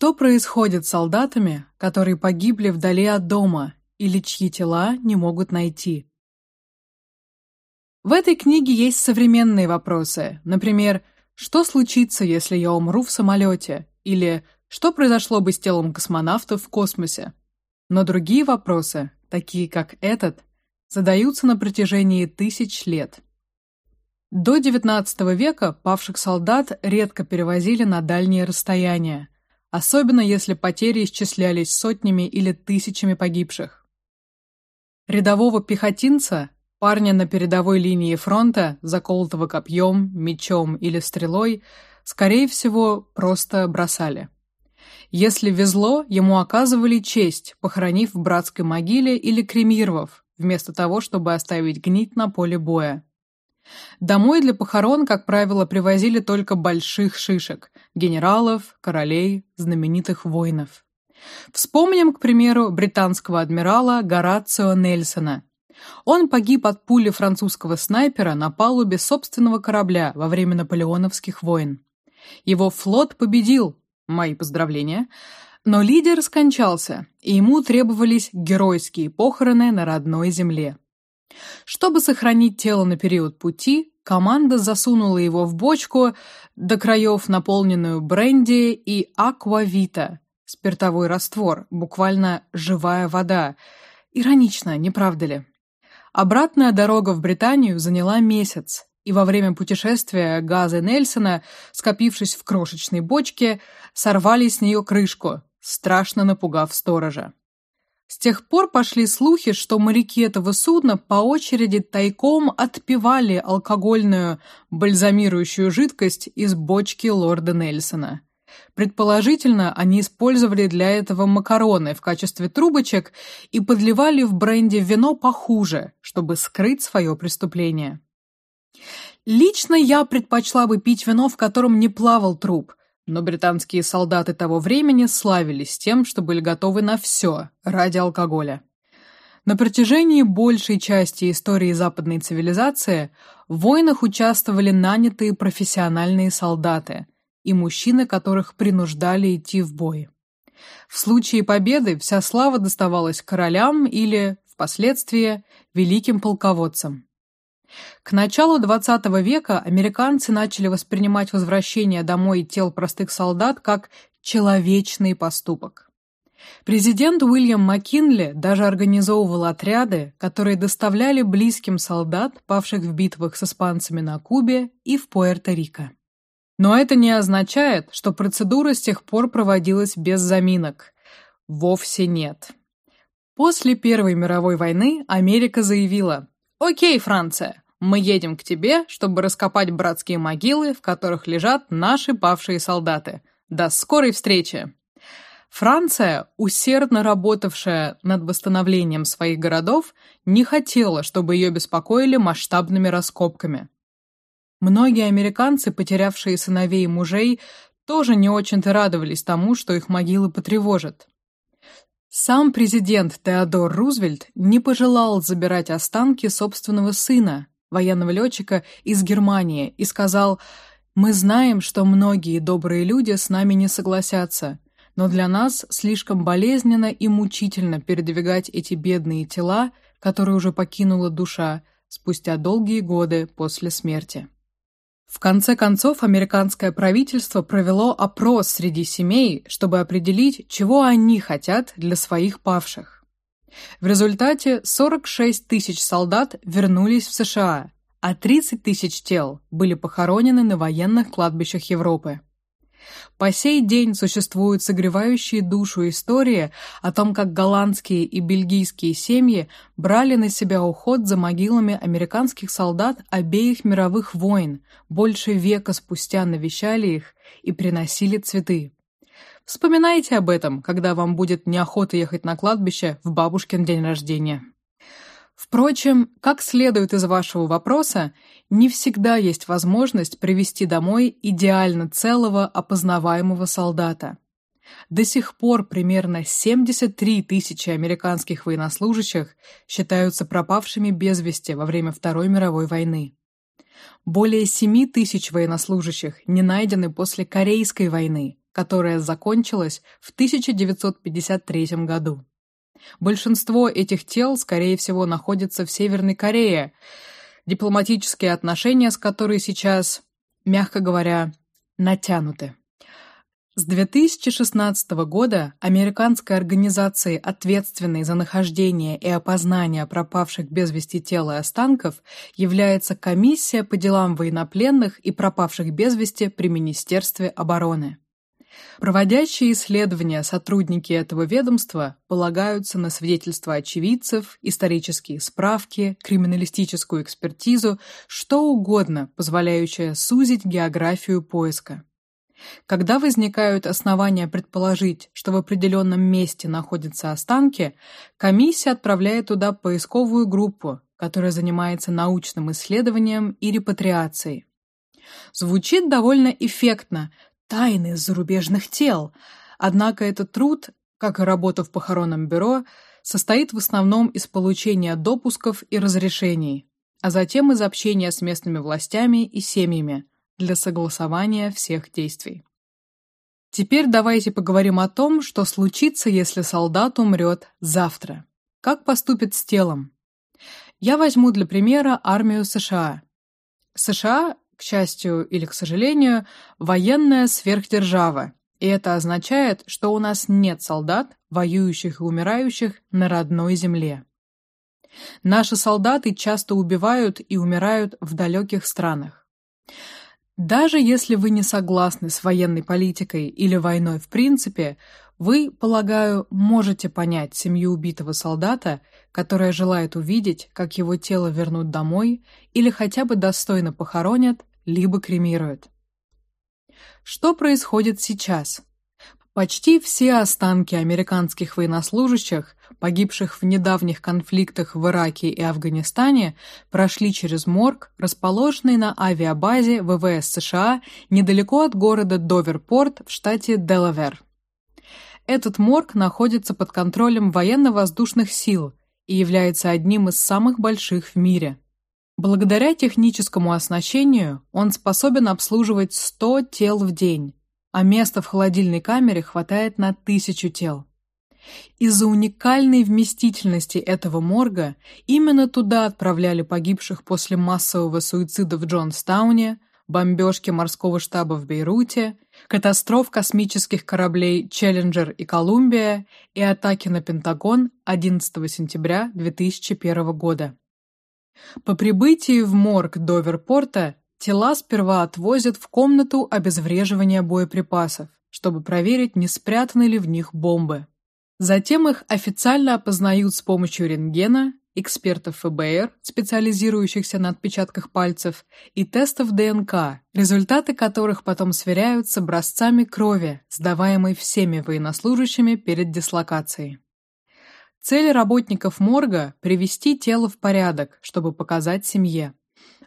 Что происходит с солдатами, которые погибли вдали от дома или чьи тела не могут найти? В этой книге есть современные вопросы, например, что случится, если я умру в самолете, или что произошло бы с телом космонавтов в космосе. Но другие вопросы, такие как этот, задаются на протяжении тысяч лет. До XIX века павших солдат редко перевозили на дальние расстояния, особенно если потери исчислялись сотнями или тысячами погибших. Рядового пехотинца, парня на передовой линии фронта, заколотого копьем, мечом или стрелой, скорее всего, просто бросали. Если везло, ему оказывали честь, похоронив в братской могиле или кремировав, вместо того, чтобы оставить гнить на поле боя. Домой для похорон, как правило, привозили только больших шишек – генералов, королей, знаменитых воинов. Вспомним, к примеру, британского адмирала Горацио Нельсона. Он погиб от пули французского снайпера на палубе собственного корабля во время наполеоновских войн. Его флот победил, мои поздравления, но лидер скончался, и ему требовались геройские похороны на родной земле. Чтобы сохранить тело на период пути, команда засунула его в бочку до краев, наполненную бренди и аквавита, спиртовой раствор, буквально живая вода. Иронично, не правда ли? Обратная дорога в Британию заняла месяц, и во время путешествия газы Нельсона, скопившись в крошечной бочке, сорвали с нее крышку, страшно напугав сторожа. С тех пор пошли слухи, что моряки этого судна по очереди тайком отпивали алкогольную бальзамирующую жидкость из бочки лорда Нельсона. Предположительно, они использовали для этого макароны в качестве трубочек и подливали в бренди вино похуже, чтобы скрыть свое преступление. Лично я предпочла бы пить вино, в котором не плавал труп, но британские солдаты того времени славились тем, что были готовы на все ради алкоголя. На протяжении большей части истории западной цивилизации в войнах участвовали нанятые профессиональные солдаты и мужчины, которых принуждали идти в бой. В случае победы вся слава доставалась королям или, впоследствии, великим полководцам. К началу XX века американцы начали воспринимать возвращение домой тел простых солдат как человечный поступок. Президент Уильям Маккинли даже организовывал отряды, которые доставляли близким солдат, павших в битвах с испанцами на Кубе и в Пуэрто-Рико. Но это не означает, что процедура с тех пор проводилась без заминок. Вовсе нет. После Первой мировой войны Америка заявила: «Окей, Франция, мы едем к тебе, чтобы раскопать братские могилы, в которых лежат наши павшие солдаты. До скорой встречи!» Франция, усердно работавшая над восстановлением своих городов, не хотела, чтобы ее беспокоили масштабными раскопками. Многие американцы, потерявшие сыновей и мужей, тоже не очень-то радовались тому, что их могилы потревожат. Сам президент Теодор Рузвельт не пожелал забирать останки собственного сына, военного летчика из Германии, и сказал: "Мы знаем, что многие добрые люди с нами не согласятся, но для нас слишком болезненно и мучительно передвигать эти бедные тела, которые уже покинула душа спустя долгие годы после смерти". В конце концов, американское правительство провело опрос среди семей, чтобы определить, чего они хотят для своих павших. В результате 46 тысяч солдат вернулись в США, а 30 тысяч тел были похоронены на военных кладбищах Европы. По сей день существуют согревающие душу истории о том, как голландские и бельгийские семьи брали на себя уход за могилами американских солдат обеих мировых войн, больше века спустя навещали их и приносили цветы. Вспоминайте об этом, когда вам будет неохота ехать на кладбище в бабушкин день рождения. Впрочем, как следует из вашего вопроса, не всегда есть возможность привести домой идеально целого опознаваемого солдата. До сих пор примерно 73 тысячи американских военнослужащих считаются пропавшими без вести во время Второй мировой войны. Более 7 тысяч военнослужащих не найдены после Корейской войны, которая закончилась в 1953 году. Большинство этих тел, скорее всего, находится в Северной Корее, дипломатические отношения с которой сейчас, мягко говоря, натянуты. С 2016 года американской организацией, ответственной за нахождение и опознание пропавших без вести тел и останков, является Комиссия по делам военнопленных и пропавших без вести при Министерстве обороны. Проводящие исследования сотрудники этого ведомства полагаются на свидетельства очевидцев, исторические справки, криминалистическую экспертизу, что угодно, позволяющее сузить географию поиска. Когда возникают основания предположить, что в определенном месте находятся останки, комиссия отправляет туда поисковую группу, которая занимается научным исследованием и репатриацией. Звучит довольно эффектно, тайны зарубежных тел. Однако этот труд, как и работа в похоронном бюро, состоит в основном из получения допусков и разрешений, а затем из общения с местными властями и семьями для согласования всех действий. Теперь давайте поговорим о том, что случится, если солдат умрет завтра. Как поступит с телом? Я возьму для примера армию США. США к счастью или к сожалению, военная сверхдержава, и это означает, что у нас нет солдат, воюющих и умирающих на родной земле. Наши солдаты часто убивают и умирают в далеких странах. Даже если вы не согласны с военной политикой или войной в принципе, вы, полагаю, можете понять семью убитого солдата, которая желает увидеть, как его тело вернут домой или хотя бы достойно похоронят либо кремируют. Что происходит сейчас? Почти все останки американских военнослужащих, погибших в недавних конфликтах в Ираке и Афганистане, прошли через морг, расположенный на авиабазе ВВС США недалеко от города Доверпорт в штате Делавер. Этот морг находится под контролем военно-воздушных сил и является одним из самых больших в мире. Благодаря техническому оснащению он способен обслуживать 100 тел в день, а места в холодильной камере хватает на тысячу тел. Из-за уникальной вместительности этого морга именно туда отправляли погибших после массового суицида в Джонстауне, бомбежки морского штаба в Бейруте, катастроф космических кораблей Челленджер и Колумбия и атаки на Пентагон 11 сентября 2001 года. По прибытии в морг Доверпорта тела сперва отвозят в комнату обезвреживания боеприпасов, чтобы проверить, не спрятаны ли в них бомбы. Затем их официально опознают с помощью рентгена, экспертов ФБР, специализирующихся на отпечатках пальцев, и тестов ДНК, результаты которых потом сверяют с образцами крови, сдаваемой всеми военнослужащими перед дислокацией. Цель работников морга – привести тело в порядок, чтобы показать семье.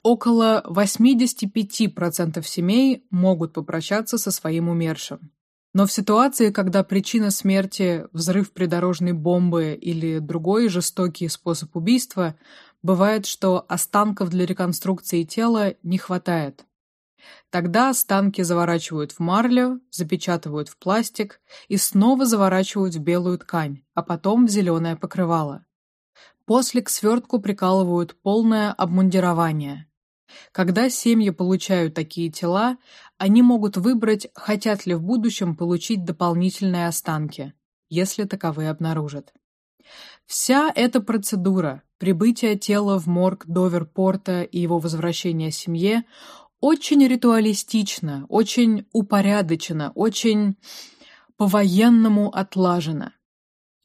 Около 85% семей могут попрощаться со своим умершим. Но в ситуации, когда причина смерти – взрыв придорожной бомбы или другой жестокий способ убийства, бывает, что останков для реконструкции тела не хватает. Тогда останки заворачивают в марлю, запечатывают в пластик и снова заворачивают в белую ткань, а потом в зеленое покрывало. После к свертку прикалывают полное обмундирование. Когда семьи получают такие тела, они могут выбрать, хотят ли в будущем получить дополнительные останки, если таковые обнаружат. Вся эта процедура, прибытие тела в морг Доверпорта и его возвращение семье очень ритуалистично, очень упорядочено, очень по-военному отлажено.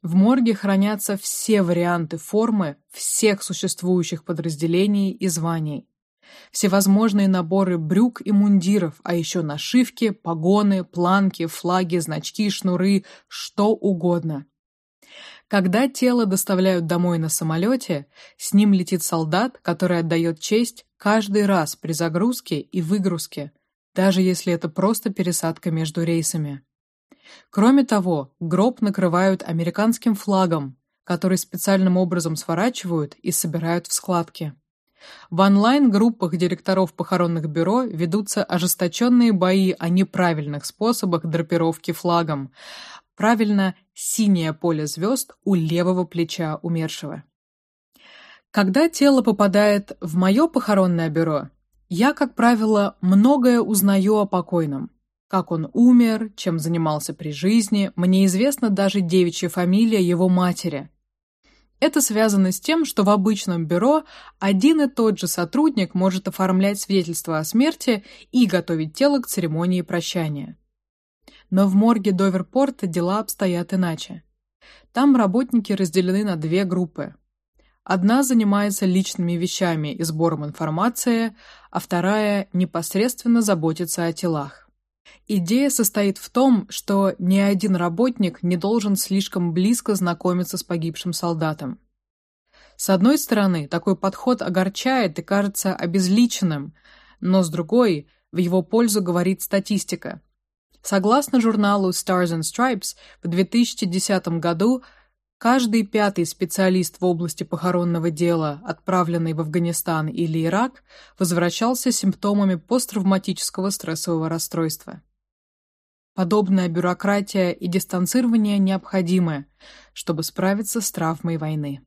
В морге хранятся все варианты формы всех существующих подразделений и званий. Всевозможные наборы брюк и мундиров, а еще нашивки, погоны, планки, флаги, значки, шнуры, что угодно. Когда тело доставляют домой на самолете, с ним летит солдат, который отдает честь каждый раз при загрузке и выгрузке, даже если это просто пересадка между рейсами. Кроме того, гроб накрывают американским флагом, который специальным образом сворачивают и собирают в складки. В онлайн-группах директоров похоронных бюро ведутся ожесточенные бои о неправильных способах драпировки флагом. Правильно, синее поле звезд у левого плеча умершего. Когда тело попадает в мое похоронное бюро, я, как правило, многое узнаю о покойном. Как он умер, чем занимался при жизни, мне известна даже девичья фамилия его матери. Это связано с тем, что в обычном бюро один и тот же сотрудник может оформлять свидетельство о смерти и готовить тело к церемонии прощания. Но в морге Доверпорта дела обстоят иначе. Там работники разделены на две группы. Одна занимается личными вещами и сбором информации, а вторая непосредственно заботится о телах. Идея состоит в том, что ни один работник не должен слишком близко знакомиться с погибшим солдатом. С одной стороны, такой подход огорчает и кажется обезличенным, но с другой, в его пользу говорит статистика. Согласно журналу Stars and Stripes, в 2010 году Каждый пятый специалист в области похоронного дела, отправленный в Афганистан или Ирак, возвращался с симптомами посттравматического стрессового расстройства. Подобная бюрократия и дистанцирование необходимы, чтобы справиться с травмой войны.